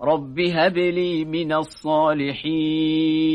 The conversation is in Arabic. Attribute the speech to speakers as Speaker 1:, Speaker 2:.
Speaker 1: رب هب لي من الصالحين